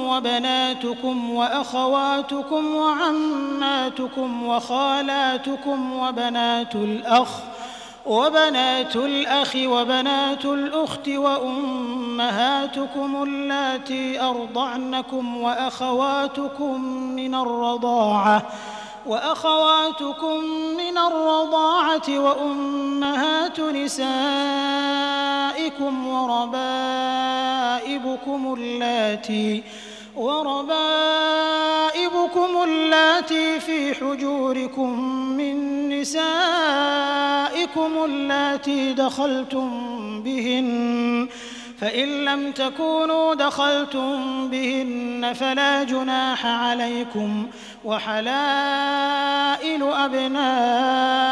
وبناتكم وأخواتكم وعماتكم وخالاتكم وبنات الأخ وبنات الأخ وبنات الأخت وأمهاتكم اللاتي أرضعنكم وأخواتكم من الرضاعة وأخواتكم من الرضاعة وأمهات نسائكم وربائبكم اللاتي وربائبكم اللاتي في حجوركم من نسائكم اللاتي دخلتم بهن فإن لم تكونوا دخلتم بهن فلا جناح عليكم وحلائل أبنائكم